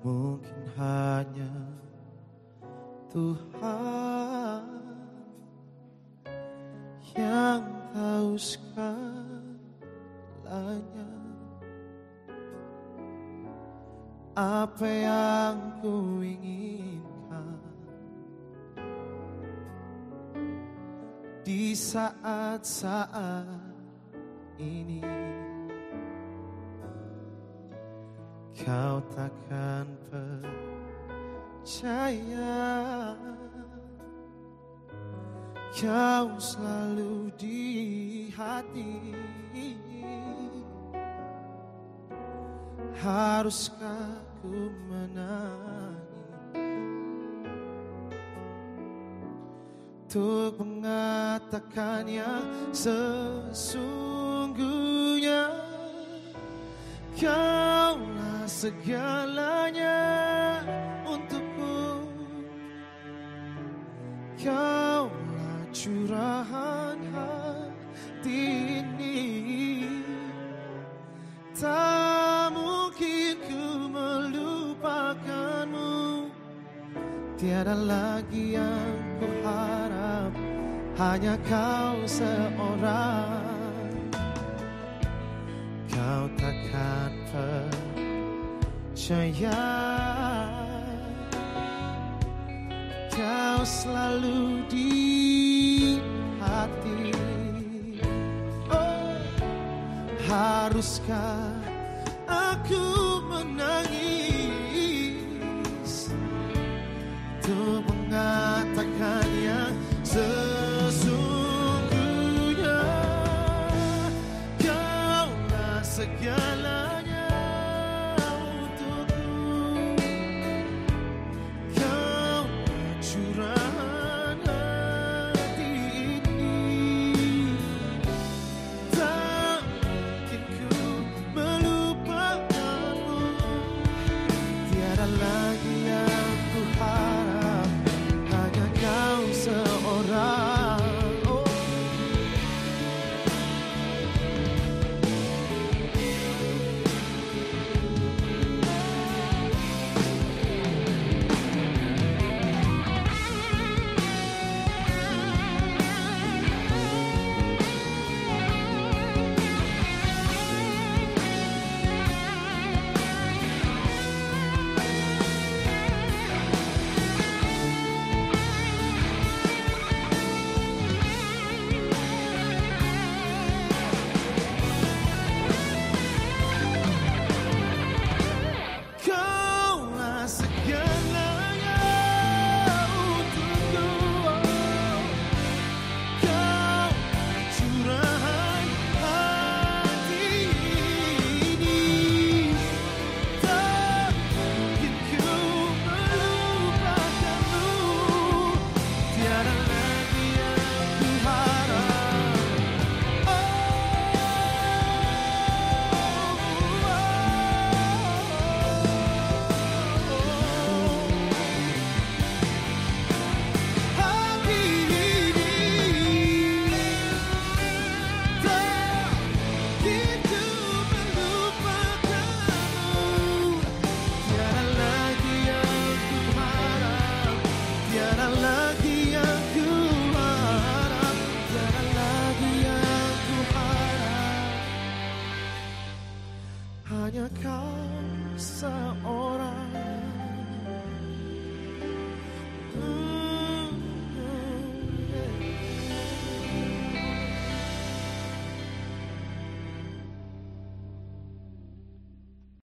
Mungkin hanya Tuhan yang tahu segalanya. Apa yang ku inginkan di saat-saat ini? Kau takkan percaya kau selalu di hati. Haruskah ku menangis? Untuk mengatakan yang sesungguhnya kaulah segalanya kaulah curahan hati ini. Tak mungkin ku melupakanmu. Tiada lagi yang ku harap hanya kau seorang. Kau takkan percaya selalu di hati. Oh haruskah aku menangis? Untuk mengatakan yang sesungguhnya kaulah segalanya Hanya kau seorang